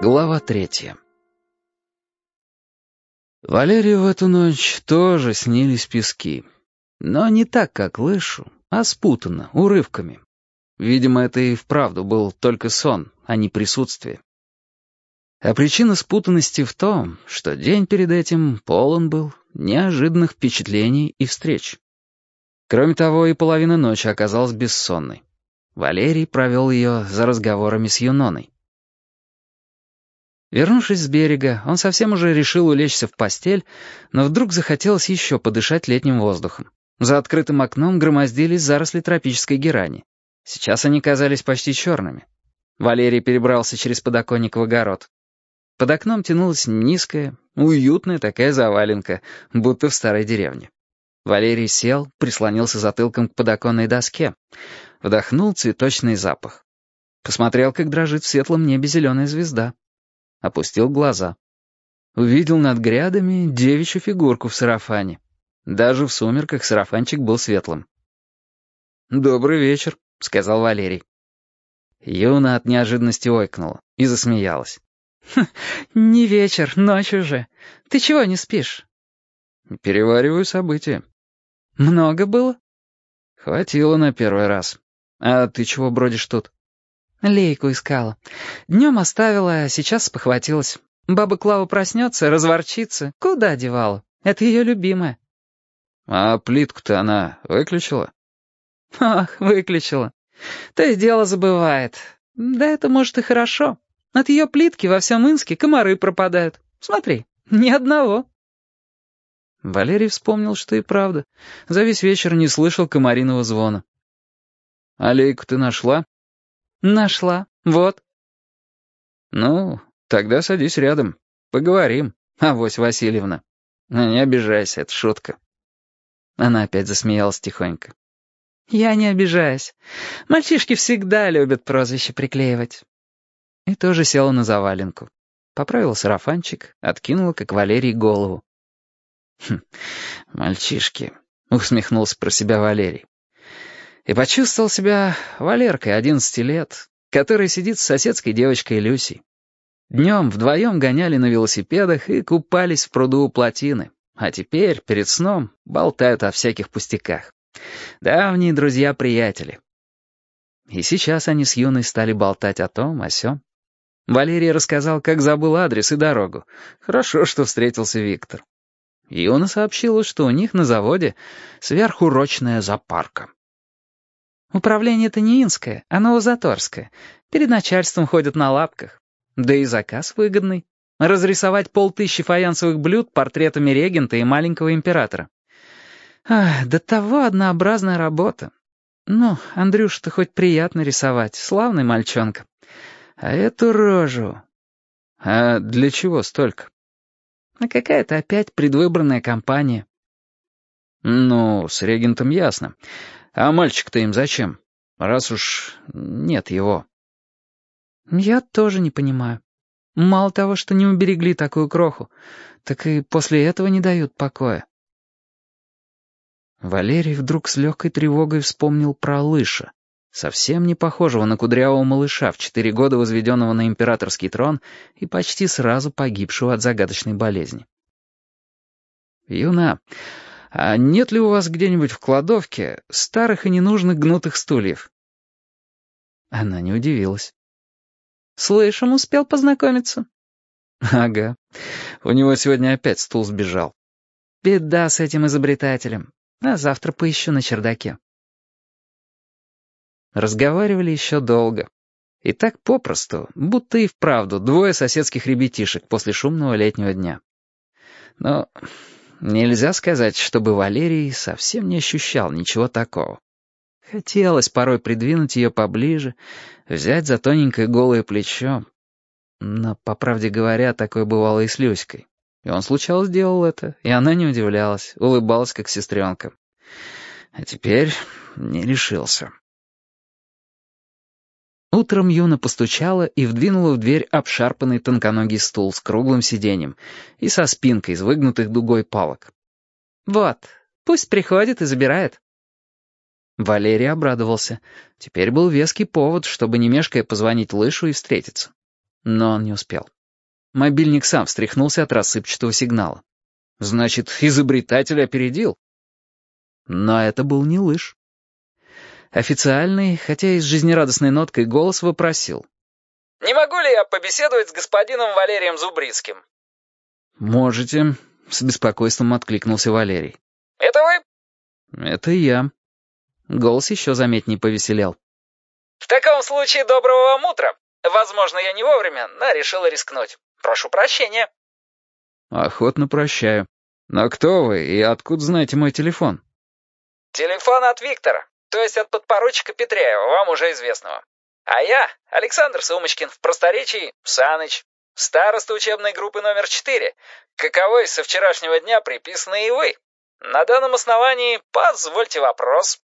Глава третья Валерию в эту ночь тоже снились пески. Но не так, как Лышу, а спутанно, урывками. Видимо, это и вправду был только сон, а не присутствие. А причина спутанности в том, что день перед этим полон был неожиданных впечатлений и встреч. Кроме того, и половина ночи оказалась бессонной. Валерий провел ее за разговорами с Юноной. Вернувшись с берега, он совсем уже решил улечься в постель, но вдруг захотелось еще подышать летним воздухом. За открытым окном громоздились заросли тропической герани. Сейчас они казались почти черными. Валерий перебрался через подоконник в огород. Под окном тянулась низкая, уютная такая заваленка, будто в старой деревне. Валерий сел, прислонился затылком к подоконной доске, вдохнул цветочный запах. Посмотрел, как дрожит в светлом небе зеленая звезда опустил глаза. Увидел над грядами девичью фигурку в сарафане. Даже в сумерках сарафанчик был светлым. «Добрый вечер», — сказал Валерий. Юна от неожиданности ойкнула и засмеялась. «Хм, «Не вечер, ночь уже. Ты чего не спишь?» «Перевариваю события». «Много было?» «Хватило на первый раз. А ты чего бродишь тут?» Лейку искала. Днем оставила, а сейчас похватилась. Баба Клава проснется, разворчится. Куда девала? Это ее любимая. А плитку-то она выключила? Ах, выключила. То есть дело забывает. Да это, может, и хорошо. От ее плитки во всем Инске комары пропадают. Смотри, ни одного. Валерий вспомнил, что и правда. За весь вечер не слышал комариного звона. «А лейку ты нашла?» «Нашла. Вот». «Ну, тогда садись рядом. Поговорим, Авось Васильевна. Не обижайся, это шутка». Она опять засмеялась тихонько. «Я не обижаюсь. Мальчишки всегда любят прозвище приклеивать». И тоже села на заваленку. Поправила сарафанчик, откинула, как Валерий, голову. «Хм, мальчишки», — усмехнулся про себя Валерий и почувствовал себя Валеркой, 11 лет, который сидит с соседской девочкой Люсей. Днем вдвоем гоняли на велосипедах и купались в пруду у плотины, а теперь, перед сном, болтают о всяких пустяках. Давние друзья-приятели. И сейчас они с Юной стали болтать о том, о сём. Валерий рассказал, как забыл адрес и дорогу. Хорошо, что встретился Виктор. Юна сообщила, что у них на заводе сверхурочная запарка. Управление-то не инское, а новозаторское. Перед начальством ходят на лапках. Да и заказ выгодный. Разрисовать полтыщи фаянсовых блюд портретами регента и маленького императора. Ах, до того однообразная работа. Ну, Андрюш-то хоть приятно рисовать, славный мальчонка. А эту рожу... А для чего столько? А какая-то опять предвыборная кампания. Ну, с регентом ясно. А мальчик-то им зачем? Раз уж нет его. Я тоже не понимаю. Мало того, что не уберегли такую кроху, так и после этого не дают покоя. Валерий вдруг с легкой тревогой вспомнил про Лыша, совсем не похожего на кудрявого малыша, в четыре года возведенного на императорский трон и почти сразу погибшего от загадочной болезни. «Юна, «А нет ли у вас где-нибудь в кладовке старых и ненужных гнутых стульев?» Она не удивилась. «Слышим, успел познакомиться?» «Ага. У него сегодня опять стул сбежал». «Беда с этим изобретателем. А завтра поищу на чердаке». Разговаривали еще долго. И так попросту, будто и вправду двое соседских ребятишек после шумного летнего дня. Но Нельзя сказать, чтобы Валерий совсем не ощущал ничего такого. Хотелось порой придвинуть ее поближе, взять за тоненькое голое плечо. Но, по правде говоря, такое бывало и с Люськой. И он случалось делал это, и она не удивлялась, улыбалась как сестренка. А теперь не решился. Утром Юна постучала и вдвинула в дверь обшарпанный тонконогий стул с круглым сиденьем и со спинкой из выгнутых дугой палок. «Вот, пусть приходит и забирает». Валерий обрадовался. Теперь был веский повод, чтобы не мешкая позвонить Лышу и встретиться. Но он не успел. Мобильник сам встряхнулся от рассыпчатого сигнала. Значит, изобретатель опередил. Но это был не лыж. Официальный, хотя и с жизнерадостной ноткой, голос вопросил. «Не могу ли я побеседовать с господином Валерием Зубрицким?» «Можете», — с беспокойством откликнулся Валерий. «Это вы?» «Это я». Голос еще заметнее повеселел. «В таком случае доброго вам утра. Возможно, я не вовремя, но решила рискнуть. Прошу прощения». «Охотно прощаю. Но кто вы и откуда знаете мой телефон?» «Телефон от Виктора, то есть от подпоручика Петряева, вам уже известного. А я, Александр Сумочкин, в просторечии Саныч, староста учебной группы номер 4, каковой со вчерашнего дня приписаны и вы. На данном основании позвольте вопрос».